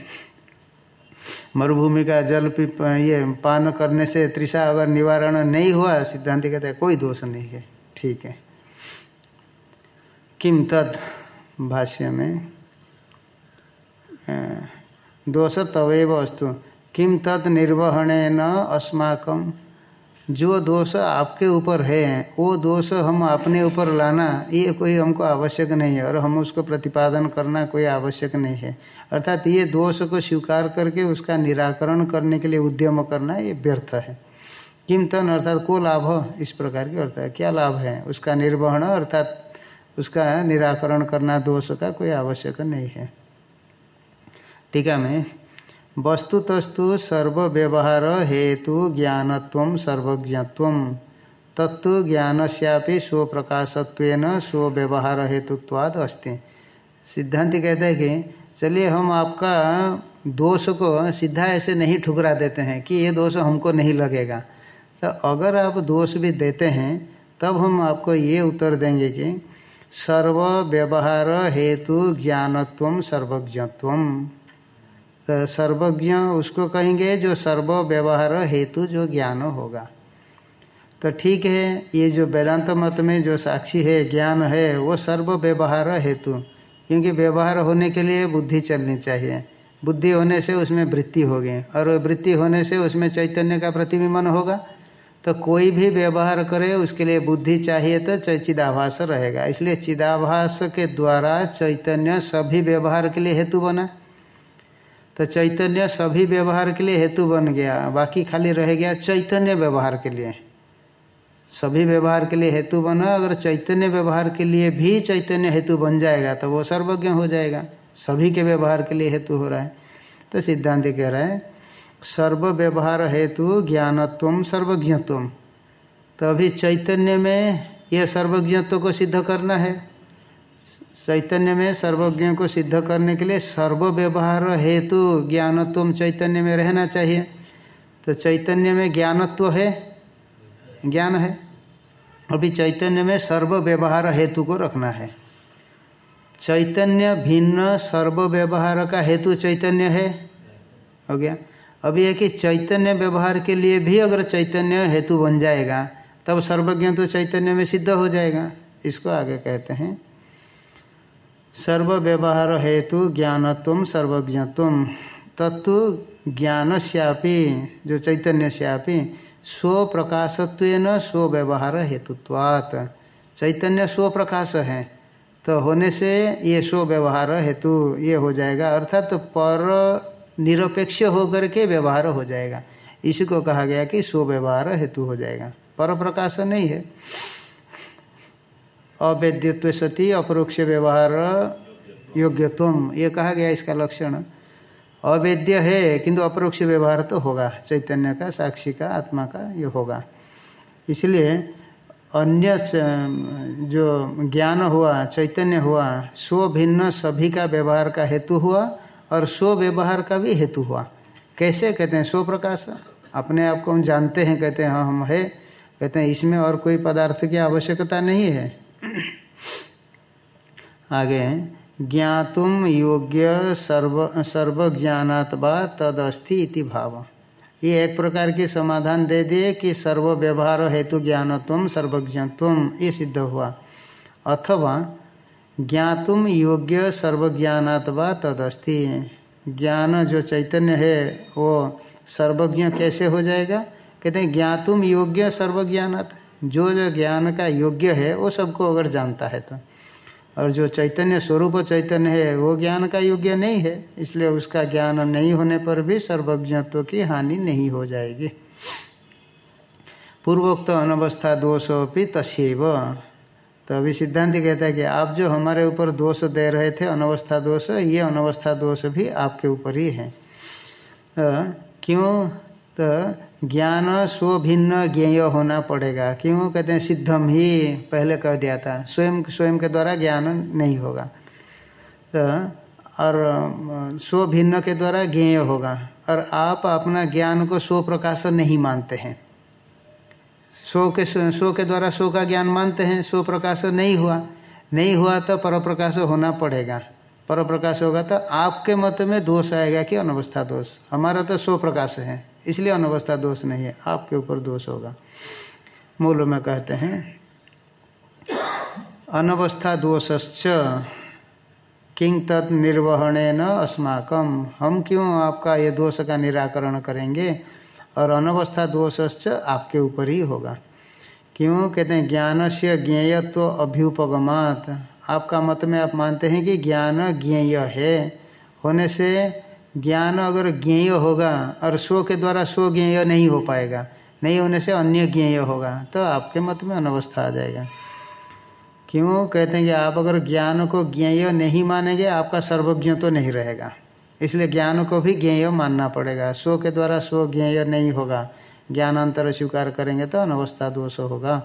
मरुभूमि का जल ये, पान करने से त्रिषा अगर निवारण नहीं हुआ, सिद्धांत कहते हैं, कोई दोष नहीं है। ठीक है। किम तत् भाष्य में दोष तवैव अस्तु। किम तत् न अस्माकम जो दोष आपके ऊपर है, वो दोष हम अपने ऊपर लाना, ये कोई हमको आवश्यक नहीं है और हम उसको प्रतिपादन करना कोई आवश्यक नहीं है। अर्थात ये दोष को स्वीकार करके उसका निराकरण करने के लिए उद्यम करना ये व्यर्थ है। किम तन अर्थात को लाभ? इस प्रकार के अर्थ है क्या लाभ है? उसका निर्वहन अर्थात उसका निराकरण करना दोष का कोई आवश्यक नहीं है। टीका में वस्तु तस्तु सर्व हेतु ज्ञानत्व सर्वज्ञत्व। तत्व ज्ञान सैपि स्व प्रकाशत्व स्व व्यवहार हेतुत्वाद अस्ति। सिद्धांति कहते हैं कि, चलिए हम आपका दोष को सीधा ऐसे नहीं ठुकरा देते हैं कि ये दोष हमको नहीं लगेगा। तो अगर आप दोष भी देते हैं, तब हम आपको ये उत्तर देंगे कि सर्व व्यवहार हेतु ज्ञानत्व सर्वज्ञत्व। तो सर्वज्ञ उसको कहेंगे जो सर्व व्यवहार हेतु जो ज्ञान होगा। तो ठीक है, ये जो वेदांत मत में जो साक्षी है, ज्ञान है, वो सर्व व्यवहार हेतु। क्योंकि व्यवहार होने के लिए बुद्धि चलनी चाहिए। बुद्धि होने से उसमें वृत्ति होगी और वृत्ति होने से उसमें चैतन्य का प्रतिबिंबन होगा। तो कोई भी व्यवहार करे, उसके लिए बुद्धि चाहिए तो चिदाभास रहेगा। इसलिए चिदाभास के द्वारा चैतन्य सभी व्यवहार के लिए हेतु बना। तो चैतन्य सभी व्यवहार के लिए हेतु बन गया। बाकी खाली रह गया चैतन्य व्यवहार के लिए। सभी व्यवहार के लिए हेतु बना, अगर चैतन्य व्यवहार के लिए भी चैतन्य हेतु बन जाएगा तो वो सर्वज्ञ हो जाएगा। सभी के व्यवहार के लिए हेतु हो रहा है। तो सिद्धांत कह रहा है, सर्व व्यवहार हेतु ज्ञानत्व सर्वज्ञत्व। तो अभी चैतन्य में यह सर्वज्ञत्व को सिद्ध करना है। चैतन्य में सर्वज्ञ को सिद्ध करने के लिए सर्व व्यवहार हेतु ज्ञानत्व चैतन्य में रहना चाहिए। तो चैतन्य में ज्ञानत्व है, ज्ञान है। अभी चैतन्य में सर्व व्यवहार हेतु को रखना है। चैतन्य भिन्न सर्व व्यवहार का हेतु चैतन्य है, हो गया। अभी है कि चैतन्य व्यवहार के लिए भी अगर चैतन्य हेतु बन जाएगा, तब सर्वज्ञ तो चैतन्य में सिद्ध हो जाएगा। इसको आगे कहते हैं। सर्व व्यवहार हेतु ज्ञानत्व सर्वज्ञत्व। तत्व ज्ञान श्यापी जो चैतन्य श्यापी स्व प्रकाशत्व स्व व्यवहार हेतुत्वात् चैतन्य स्व प्रकाश है तो होने से ये स्व व्यवहार हेतु ये हो जाएगा। अर्थात तो पर निरपेक्ष होकर के व्यवहार हो जाएगा। इसी को कहा गया कि स्व व्यवहार हेतु हो जाएगा। पर प्रकाश नहीं है। अवैध्यत्व सती, अपरोक्ष व्यवहार योग्यत्व ये कहा गया इसका लक्षण। अवैद्य है, किंतु अपरोक्ष व्यवहार तो होगा। चैतन्य का, साक्षी का, आत्मा का, ये होगा। इसलिए अन्य जो ज्ञान हुआ, चैतन्य हुआ, स्व भिन्न सभी का व्यवहार का हेतु हुआ और स्व व्यवहार का भी हेतु हुआ। कैसे? कहते हैं स्व प्रकाश अपने आप को हम जानते हैं, कहते हैं हाँ हम है। कहते हैं, इसमें और कोई पदार्थ की आवश्यकता नहीं है। आगे ज्ञातुम योग्य सर्व, सर्वज्ञानात् तद अस्ति इति भाव। ये एक प्रकार की समाधान दे दिए कि सर्व व्यवहार हेतु ज्ञानत्व, सर्वज्ञत्व, ये सिद्ध हुआ। अथवा ज्ञातुम योग्य सर्वज्ञानात् तदस्ति। ज्ञान जो चैतन्य है, वो सर्वज्ञ कैसे हो जाएगा? कहते हैं ज्ञातुम योग्य सर्वज्ञानात्। जो जो ज्ञान का योग्य है, वो सबको अगर जानता है तो। और जो चैतन्य स्वरूप चैतन्य है, वो ज्ञान का योग्य नहीं है, इसलिए उसका ज्ञान नहीं होने पर भी सर्वज्ञत्व की हानि नहीं हो जाएगी। पूर्वोक्त अनवस्था दोषोपि तस्व तो अभी सिद्धांत कहता है कि आप जो हमारे ऊपर दोष दे रहे थे, अनवस्था दोष, ये अनवस्था दोष भी आपके ऊपर ही है। क्यों? तो ज्ञान स्वभिन्न ज्ञेय होना पड़ेगा। क्यों? कहते हैं, सिद्धम ही पहले कह दिया था। स्वयं स्वयं के द्वारा ज्ञान नहीं होगा। तो और स्वभिन्न के द्वारा ज्ञेय होगा। और आप अपना ज्ञान को स्व प्रकाश नहीं मानते हैं। स्व के स्व के द्वारा स्व का ज्ञान मानते हैं स्व प्रकाश नहीं हुआ। नहीं हुआ तो पर प्रकाश होना पड़ेगा। पर प्रकाश होगा तो आपके मत में दोष आएगा कि अनवस्था दोष। हमारा तो स्व प्रकाश है। इसलिए अनवस्था दोष नहीं है, आपके ऊपर दोष होगा। मूल में कहते हैं, अनवस्था दोषश्च किंग तत् निर्वहण न अस्माकम हम क्यों आपका ये दोष का निराकरण करेंगे? और अनवस्था दोषश्च आपके ऊपर ही होगा। क्यों? कहते हैं ज्ञान से ज्ञेयत्व अभ्युपगमात। आपका मत में आप मानते हैं कि ज्ञान ज्ञेय है। होने से ज्ञान अगर ज्ञेय होगा और स्व के द्वारा स्व ज्ञेय नहीं हो पाएगा, नहीं होने से अन्य ज्ञेय होगा तो आपके मत में अनवस्था आ जाएगा। क्यों? कहते हैं कि आप अगर ज्ञान को ज्ञेय नहीं मानेंगे, आपका सर्वज्ञ तो नहीं रहेगा। इसलिए ज्ञान को भी ज्ञेय मानना पड़ेगा। स्व के द्वारा स्व ज्ञेय नहीं होगा, ज्ञानांतर स्वीकार करेंगे तो अनवस्था दोष होगा।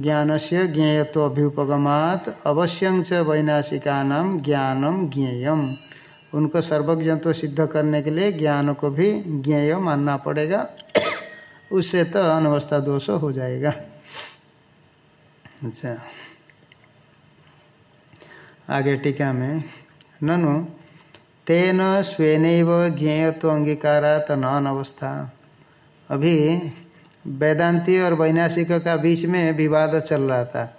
ज्ञान से ज्ञेयत्व अभ्युपगमात अवश्य च वैनाशिका ज्ञानम ज्ञेयम। उनको सर्वज्ञत्व सिद्ध करने के लिए ज्ञान को भी ज्ञेय मानना पड़ेगा। उससे तो अनवस्था दोष हो जाएगा। अच्छा। आगे टीका में, ननु, तेन स्वेन ज्ञेयत्व अंगीकारात न अनवस्था अभी वेदांती और वैनाशिक का बीच में विवाद चल रहा था।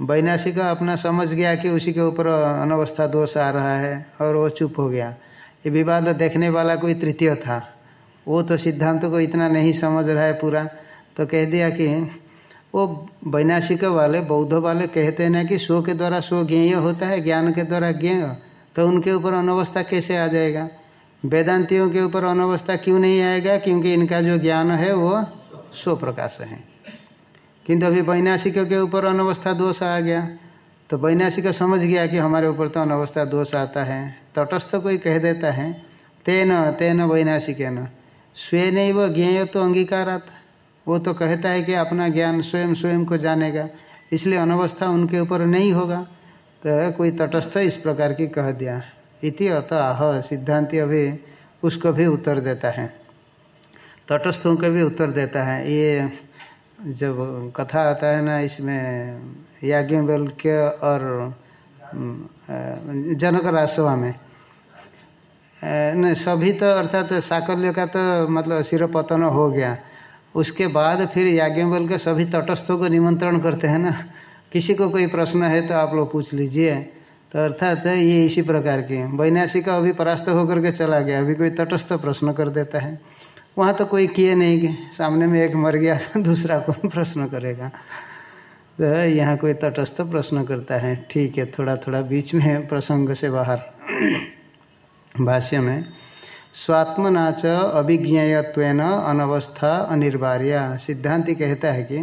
वैनाशिक अपना समझ गया कि उसी के ऊपर अनवस्था दोष आ रहा है और वो चुप हो गया। ये विवाद देखने वाला कोई तृतीय था। वो तो सिद्धांत को इतना नहीं समझ रहा है पूरा। तो कह दिया कि वो वैनाशिक वाले, बौद्ध वाले कहते हैं ना कि स्व के द्वारा स्व ज्ञेय होता है, ज्ञान के द्वारा ज्ञेय। तो उनके ऊपर अनवस्था कैसे आ जाएगा? वेदांतियों के ऊपर अनवस्था क्यों नहीं आएगा? क्योंकि इनका जो ज्ञान है वो स्व प्रकाश है। किंतु अभी वैनाशिक के ऊपर अनवस्था दोष आ गया। तो वैनाशिक समझ गया कि हमारे ऊपर तो अनवस्था दोष आता है। तटस्थ कोई कह देता है, तेन तेन वैनाशिक न स्वयं व ज्ञेय तो अंगीकारात। वो तो कहता है कि अपना ज्ञान स्वयं स्वयं को जानेगा। इसलिए अनवस्था उनके ऊपर नहीं होगा। तो कोई तटस्थ इस प्रकार की कह दिया। इति अतः सिद्धांति अभी उसको भी उत्तर देता है। तटस्थों को भी उत्तर देता है। ये जब कथा आता है ना, इसमें याज्ञवल्क्य और जनक राजसभा में न, सभी तो अर्थात तो साकल्य का तो मतलब सिर पतन हो गया। उसके बाद फिर याज्ञवल्क्य सभी तटस्थों को निमंत्रण करते हैं ना। किसी को कोई प्रश्न है तो आप लोग पूछ लीजिए। तो अर्थात ये इसी प्रकार की, वैनाशिक अभी परास्त होकर के चला गया, अभी कोई तटस्थ प्रश्न कर देता है। वहाँ तो कोई किए नहीं कि सामने में एक मर गया तो दूसरा कौन प्रश्न करेगा? तो यहाँ कोई तटस्थ प्रश्न करता है। ठीक है थोड़ा थोड़ा बीच में प्रसंग से बाहर। भाष्य में स्वात्मना च अभिज्ञेयत्वेन अनवस्था अनिर्वार्य। सिद्धांति कहता है कि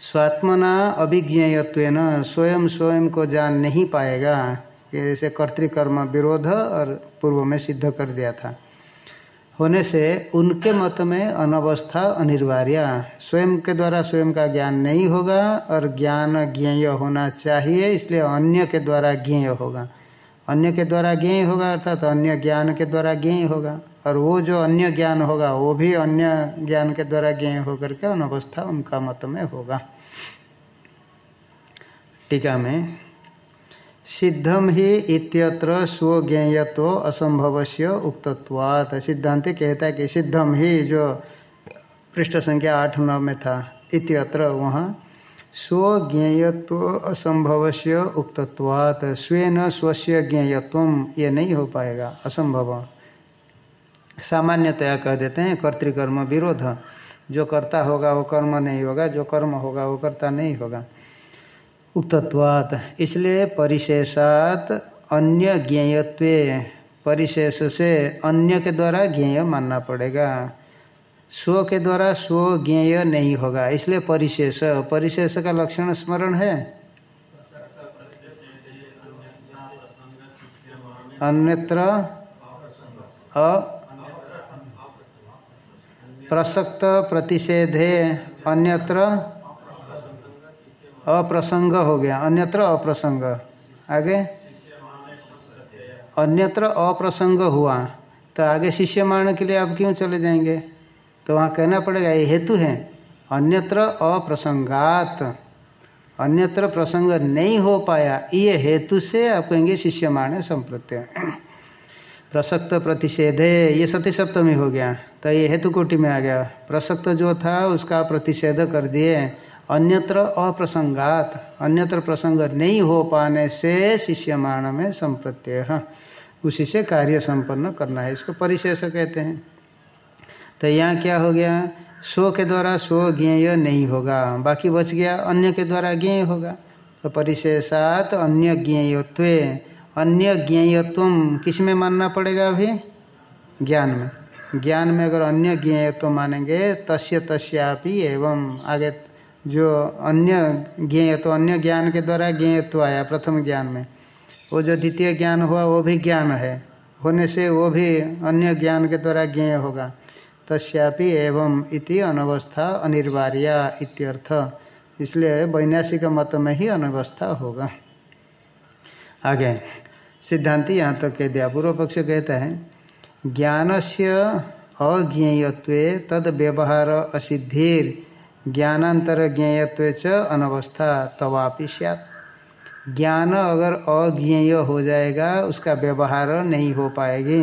स्वात्मना अभिज्ञेयत्वेन स्वयं स्वयं को जान नहीं पाएगा। जैसे कर्तिकर्म विरोध और पूर्व में सिद्ध कर दिया था। होने से उनके मत में अनवस्था अनिवार्य। स्वयं के द्वारा स्वयं का ज्ञान नहीं होगा और ज्ञान ज्ञेय होना चाहिए, इसलिए अन्य के द्वारा ज्ञेय होगा। अन्य के द्वारा ज्ञेय होगा अर्थात अन्य ज्ञान के द्वारा ज्ञेय होगा। और वो जो अन्य ज्ञान होगा, वो भी अन्य ज्ञान के द्वारा ज्ञेय होकर के अनवस्था उनका मत में होगा। टीका में सिद्धम ही इत्यत्र स्वज्ञेयत्व असंभव से उक्तत्वात्। सिद्धांत कहता है कि सिद्धम ही जो पृष्ठ संख्या आठ नौ में था, इत्यत्र वहाँ स्वज्ञेयत्व असंभव से उक्तत्वात्। स्वेन स्वस्य ज्ञेयत्व ये नहीं हो पाएगा, असंभव। सामान्यतया कह देते हैं, कर्तिकर्म विरोध। जो करता होगा वो कर्म नहीं होगा, जो कर्म होगा वो कर्ता नहीं होगा। उक्तत्वात्। इसलिए परिशेषात अन्य ज्ञेयत्व परिशेष से अन्य के द्वारा ज्ञेय मानना पड़ेगा। स्व के द्वारा स्व ज्ञेय नहीं होगा। इसलिए परिशेष परिशेष का लक्षण स्मरण है। अन्यत्र प्रसक्त प्रतिषेधे, अन्यत्र अप्रसंग हो गया, अन्यत्र अप्रसंग। आगे? अन्यत्र अप्रसंग हुआ। तो आगे शिष्य मारण के लिए आप क्यों चले जाएँगे? तो वहाँ कहना पड़ेगा, ये हेतु है। अन्यत्र अप्रसंगात। अन्यत्र प्रसंग नहीं हो पाया, ये हेतु से आप कहेंगे शिष्य मारणे संप्रत्यय। प्रसक्त प्रतिषेधे, ये सती सप्तमी हो गया। तो ये हेतु कोटि में आ गया। प्रसक्त जो था, उसका प्रतिषेध कर दिए। अन्यत्र अप्रसंगात, अन्यत्र प्रसंग नहीं हो पाने से शिष्यमाण में संप्रत्यय। उसी से कार्य संपन्न करना है, इसको परिशेष कहते हैं। तो यहाँ क्या हो गया? स्व के द्वारा स्व ज्ञेय नहीं होगा, बाकी बच गया, अन्य के द्वारा ज्ञेय होगा। तो परिशेषात अन्य ज्ञेयत्व अन्य ज्ञेयत्व किसमें मानना पड़ेगा अभी? ज्ञान में। ज्ञान में अगर अन्य ज्ञेयत्व मानेंगे, तस्य तस्यापि एवं, आगे जो अन्य ज्ञेय तो अन्य ज्ञान के द्वारा ज्ञेयत्व आया प्रथम ज्ञान में। वो जो द्वितीय ज्ञान हुआ, वो भी ज्ञान है। होने से वो भी अन्य ज्ञान के द्वारा ज्ञेय होगा। तस्यापि एवं इति अनवस्था अनिवार्य इत्यर्थ। इसलिए वैन्यासिक मत में ही अनवस्था होगा। आगे, सिद्धांति यहाँ तक कह दिया। पूर्व पक्ष कहता है ज्ञान से अज्ञेयत्व तद व्यवहार असिद्धिर। ज्ञानांतर ज्ञेयत्व च अनवस्था तवापि सैत ज्ञान अगर अज्ञेय हो जाएगा, उसका व्यवहार नहीं हो पाएगी।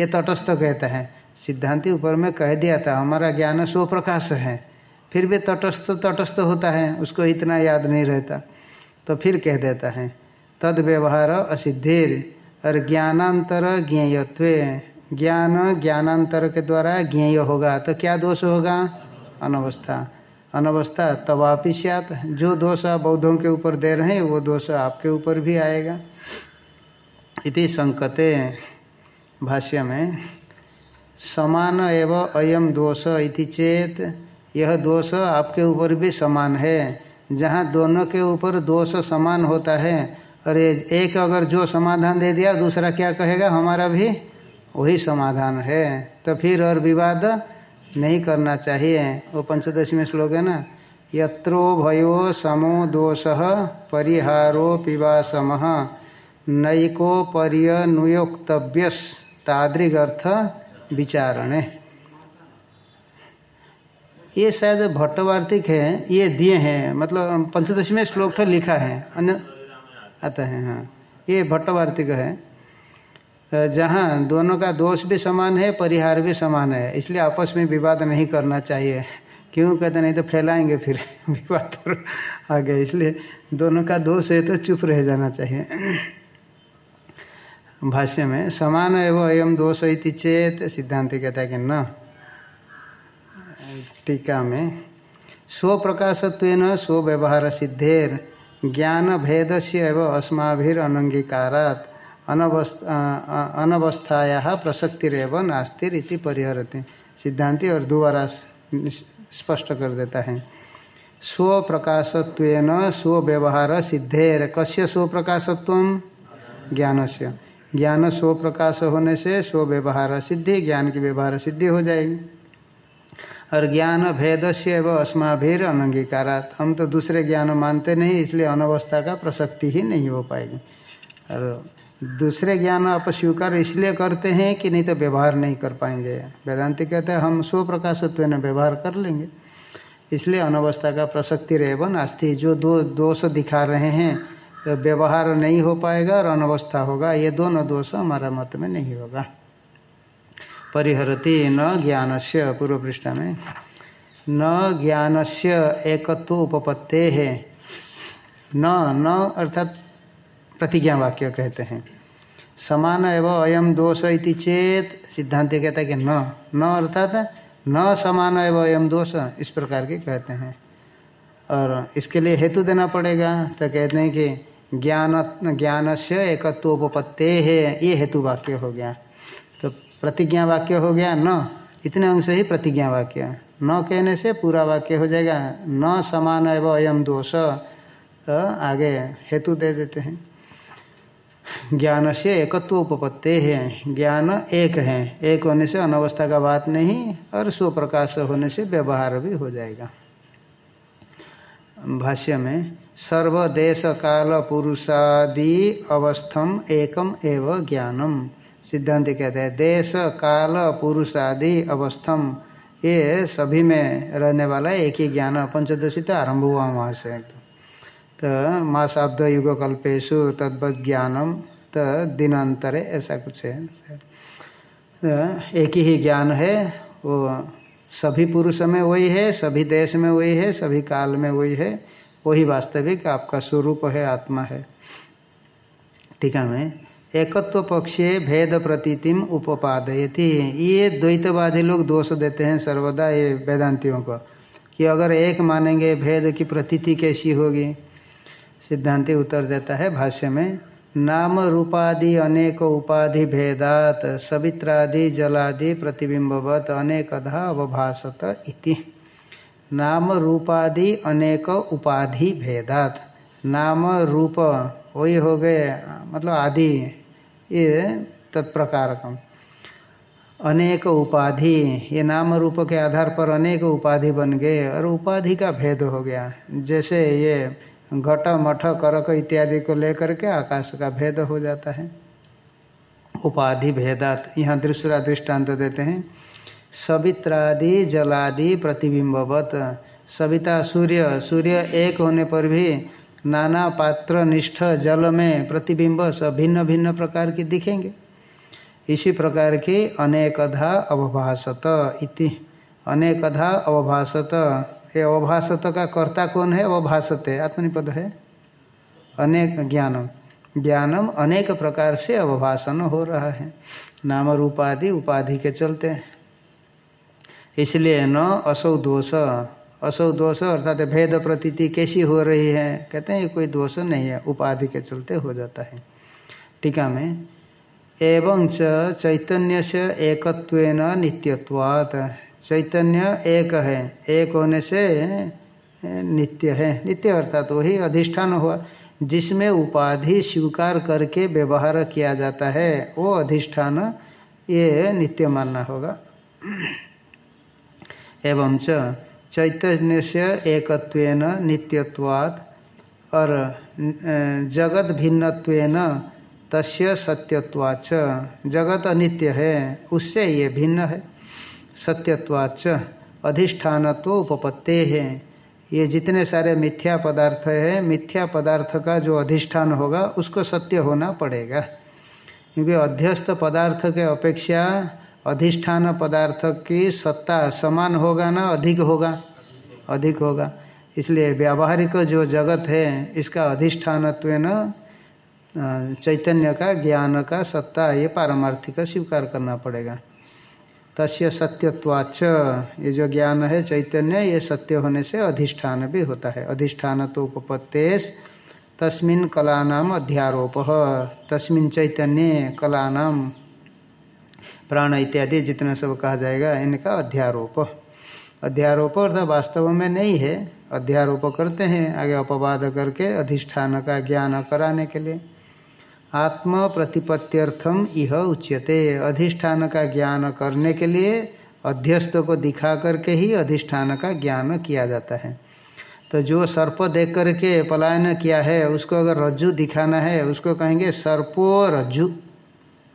ये तटस्थ कहता है। सिद्धांति ऊपर में कह दिया था, हमारा ज्ञान स्व प्रकाश है। फिर भी तटस्थ तटस्थ होता है, उसको इतना याद नहीं रहता। तो फिर कह देता है तद व्यवहार असिद्धिर और ज्ञानांतर ज्ञेयत्व ज्ञान ज्ञानांतर के द्वारा ज्ञेय होगा तो क्या दोष होगा? अनवस्था। अनवस्था तवापि सत जो दोष आप बौद्धों के ऊपर दे रहे हैं, वो दोष आपके ऊपर भी आएगा। इति संकते भाष्य में समान एव अयम दोष इति चेत। यह दोष आपके ऊपर भी समान है। जहाँ दोनों के ऊपर दोष समान होता है और एक अगर जो समाधान दे दिया, दूसरा क्या कहेगा? हमारा भी वही समाधान है। तो फिर और विवाद नहीं करना चाहिए। वो पंचदशी में श्लोक है ना? यत्रो भयो समो दोष परिहारो पिवासम नैको पर्यनुयोक्तव्यस तादृगर्थ विचारणे। ये शायद भट्टवार्तिक है, ये दिए हैं मतलब पंचदशी में श्लोक लिखा है। अन्य आता है हाँ। ये भट्टवार्तिक है। जहाँ दोनों का दोष भी समान है, परिहार भी समान है। इसलिए आपस में विवाद नहीं करना चाहिए। क्यों? कहते नहीं तो फैलाएँगे फिर (laughs) विवाद और आगे। इसलिए दोनों का दोष है तो चुप रह जाना चाहिए। भाष्य में, समान है एवं अयम दोष इति चेत, सिद्धांत कहता है कि न। टीका में स्व प्रकाशत्व स्व व्यवहार सिद्धेर ज्ञान भेद से एवं अस्माभिर अनंगीकारात अनवस्थाया प्रसक्तिरव नास्तिर परिहरते। सिद्धांति और दोबारा स्पष्ट कर देता है। स्व प्रकाशत्व स्व व्यवहार सिद्धेर। कस्य स्व प्रकाशत्व ज्ञान से ज्ञान स्व प्रकाश होने से स्व व्यवहार सिद्धि, ज्ञान की व्यवहार सिद्धि हो जाएगी। और ज्ञान भेद से एवं अस्माभीर अनंगीकारात। हम तो दूसरे ज्ञान मानते नहीं, इसलिए अनवस्था का प्रसक्ति ही नहीं हो पाएगी। और दूसरे ज्ञान आप स्वीकार इसलिए करते हैं कि नहीं तो व्यवहार नहीं कर पाएँगे। वेदांति कहते हैं, हम स्व प्रकाशत्व व्यवहार कर लेंगे। इसलिए अनवस्था का प्रसक्ति रहेगा नास्ती जो दो दोष दिखा रहे हैं तो व्यवहार नहीं हो पाएगा और अनवस्था होगा। ये दोनों दोष हमारा मत में नहीं होगा। परिहरती न ज्ञान से पूर्व पृष्ठ में। न ज्ञान से एकत्व उपपत्ते है। न न अर्थात प्रतिज्ञा वाक्य कहते हैं। समान एवं अयम दोष इति चेत सिद्धांत कहता है कि न न अर्थात न समान एवं अयम दोष इस प्रकार के कहते हैं। और इसके लिए हेतु देना पड़ेगा तो कहते हैं कि ज्ञान ज्ञान से एकत्वोपत्ते है, ये हेतु वाक्य हो गया। तो प्रतिज्ञा वाक्य हो गया, न, इतने अंश ही प्रतिज्ञा वाक्य। न कहने से पूरा वाक्य हो जाएगा, न समान एवं अयम दोष तो आगे हेतु दे देते हैं। ज्ञान से एकत्व उपपत्ति है ज्ञान एक है। एक होने से अनवस्था का बात नहीं और स्वप्रकाश होने से व्यवहार भी हो जाएगा। भाष्य में सर्वदेश काल पुरुषादि अवस्थम एकम एव ज्ञानम। सिद्धांत कहते हैं देश काल पुरुषादि अवस्थम, ये सभी में रहने वाला एक ही ज्ञान, पंचदशी तो आरंभ हुआ वहाँ से। तो मासाब्द युग कल्पेशु तद्वत ज्ञानम तो दिनांतरे ऐसा कुछ है। एक ही ज्ञान है, वो सभी पुरुष में वही है, सभी देश में वही है, सभी काल में वही है, वही वास्तविक आपका स्वरूप है, आत्मा है। टीका में एकत्व पक्षे भेद प्रतीतिम उपादयती ये द्वैतवादी लोग दोष देते हैं सर्वदा, ये वेदांतियों को। कि अगर एक मानेंगे भेद की प्रतीति कैसी होगी? सिद्धांति उत्तर देता है भाष्य में, नाम रूपादि अनेक उपाधि भेदात, सवित्रादि जलादि प्रतिबिंबवत, अनेकधा अवभाषत इति। नाम रूपादि अनेक उपाधि भेदात। नाम रूप, वही हो गए मतलब आदि, ये तत्प्रकार तत्प्रकारकम। अनेक उपाधि, ये नाम रूप के आधार पर अनेक उपाधि बन गए, और उपाधि का भेद हो गया। जैसे ये घट मठ करक इत्यादि को लेकर के आकाश का भेद हो जाता है। उपाधि भेदात, यहाँ दूसरा दृष्टांत देते हैं। सवित्रादि जलादि प्रतिबिंबवत, सविता सूर्य सूर्य एक होने पर भी नाना पात्र निष्ठ जल में प्रतिबिंब सब भिन्न भिन्न प्रकार की दिखेंगे। इसी प्रकार की अनेकधा अवभाषत इति, अनेकधा अवभाषत ये अवभाषत का कर्ता कौन है? अवभाषते आत्मनिपद है। अनेक ज्ञानम। ज्ञानम अनेक प्रकार से अवभाषण हो रहा है। नाम रूपादि उपाधि के चलते। इसलिए न असौ दोष। असौ दोष अर्थात भेद प्रतीति कैसी हो रही है? कहते हैं, ये कोई दोष नहीं है। उपाधि के चलते हो जाता है। टीका में, एवं चैतन्य से एकत्वेन नित्यत्वात्। चैतन्य एक है। एक होने से नित्य है। नित्य अर्थात वही अधिष्ठान हुआ, जिसमें उपाधि स्वीकार करके व्यवहार किया जाता है, वो अधिष्ठान ये नित्य मानना होगा। एवं च चैतन्य से एकत्वेन नित्यत्वात्, और जगत भिन्नत्वेन तस्य सत्यत्वाच जगत अनित्य है, उससे ये भिन्न है। सत्यत्वाच अधिष्ठानत्व उपपत्ते है ये जितने सारे मिथ्या पदार्थ है, मिथ्या पदार्थ का जो अधिष्ठान होगा, उसको सत्य होना पड़ेगा। क्योंकि अध्यस्त पदार्थ के अपेक्षा अधिष्ठान पदार्थ की सत्ता समान होगा ना, अधिक होगा? अधिक होगा। इसलिए व्यावहारिक जो जगत है, इसका अधिष्ठानत्व न चैतन्य का, ज्ञान का, सत्ता, ये पारमार्थिक स्वीकार करना पड़ेगा। तस्य सत्यत्वाच ये जो ज्ञान है, चैतन्य, ये सत्य होने से अधिष्ठान भी होता है। अधिष्ठान तो उपपत्तेश तस्मिन कलानाम अध्यारोप। तस्मिन चैतन्य कलानाम प्राण इत्यादि, जितना सब कहा जाएगा, इनका अध्यारोप। अध्यारोप अर्थात वास्तव में नहीं है। अध्यारोप करते हैं, आगे अपवाद करके अधिष्ठान का ज्ञान कराने के लिए। आत्म प्रतिपत्त्यर्थम यह उच्यते। अधिष्ठान का ज्ञान करने के लिए अध्यस्त को दिखा करके ही अधिष्ठान का ज्ञान किया जाता है। तो जो सर्प देख करके पलायन किया है, उसको अगर रज्जु दिखाना है, उसको कहेंगे सर्पो रज्जु।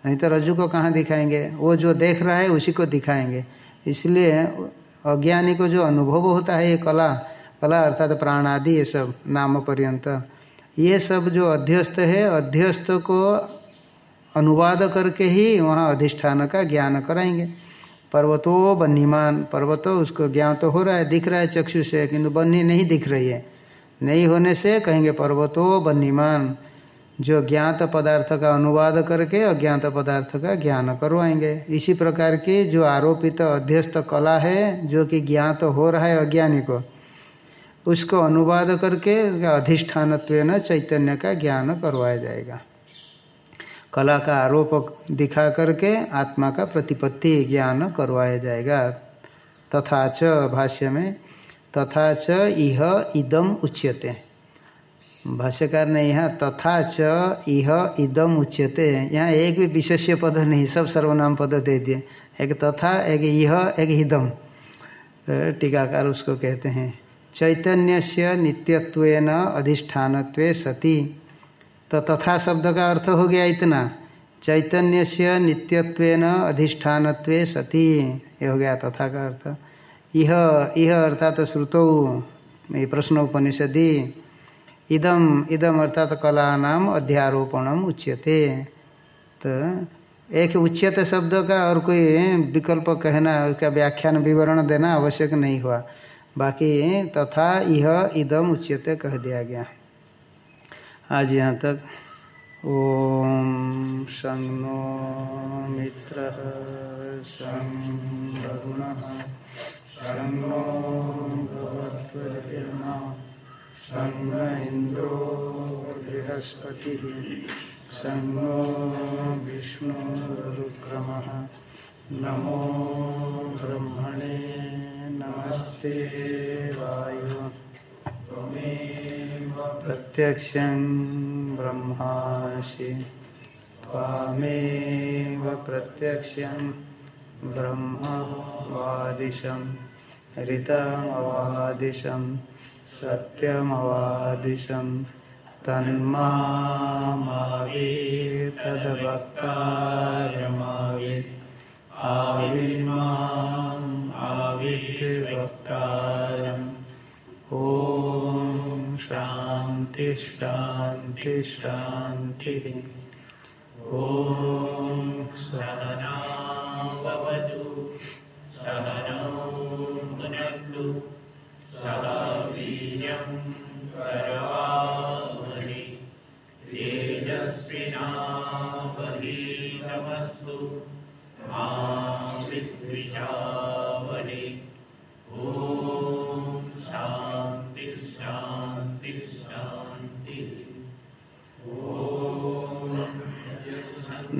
नहीं तो रज्जु को कहाँ दिखाएँगे? वो जो देख रहा है, उसी को दिखाएँगे। इसलिए अज्ञानी को जो अनुभव होता है, ये कला कला अर्थात प्राण आदि ये सब नाम पर्यंत ये सब जो अध्यस्त है, अध्यस्त को अनुवाद करके ही वहाँ अधिष्ठान का ज्ञान कराएँगे। पर्वतो बन्नीमान पर्वतो उसको ज्ञान तो हो रहा है, दिख रहा है चक्षु से, किंतु बन्नी नहीं दिख रही है। नहीं होने से कहेंगे पर्वतो बन्नीमान जो ज्ञात पदार्थ का अनुवाद करके अज्ञात पदार्थ का ज्ञान करवाएँगे। इसी प्रकार की जो आरोपित अध्यस्त कला है, जो कि ज्ञात हो रहा है अज्ञानी को उसको अनुवाद करके अधिष्ठान चैतन्य का ज्ञान करवाया जाएगा। कला का आरोप दिखा करके आत्मा का प्रतिपत्ति ज्ञान करवाया जाएगा। तथा च भाष्य में, तथा च इह इदम उच्यते। भाष्यकार ने यहाँ तथा च इह इदम उच्यते, यहाँ एक भी विशेष्य पद नहीं, सब सर्वनाम पद दे दिए। एक तथा, एक यह एक इदम। टीकाकार उसको कहते हैं। चैतन्य से नित्यत्व अधिष्ठान सती। तो तथा शब्द का अर्थ हो गया इतना। चैतन्य से नित्यत्व अधिष्ठान सती। ये हो गया तथा का अर्थ। यह यह अर्थात श्रुतौ प्रश्नोपनिषदी। इदम इदम अर्थात कला नाम अध्यारोपणम उच्यते। तो एक उच्यते शब्द का और कोई विकल्प कहना, उसका व्याख्यान विवरण देना आवश्यक नहीं हुआ। बाकी तथा यह इदम उच्यते कह दिया गया। आज यहाँ तक। ओम संग नो मित्र संग इन्द्रो बृहस्पतिः। सन्नो विष्णुरुक्रमः नमो ब्रह्मणे नमस्ते वायु। प्रत्यक्षं ब्रह्मासि। त्वामेव प्रत्यक्षं ब्रह्मवादिशं। ऋतमवादिशम् सत्यमवादिशं। तन्मामावितद्वक्तारमावित्। आविर्माम् आविद्वक्तारम् ॐ शान्ति सहना सहनौ भुनक्तु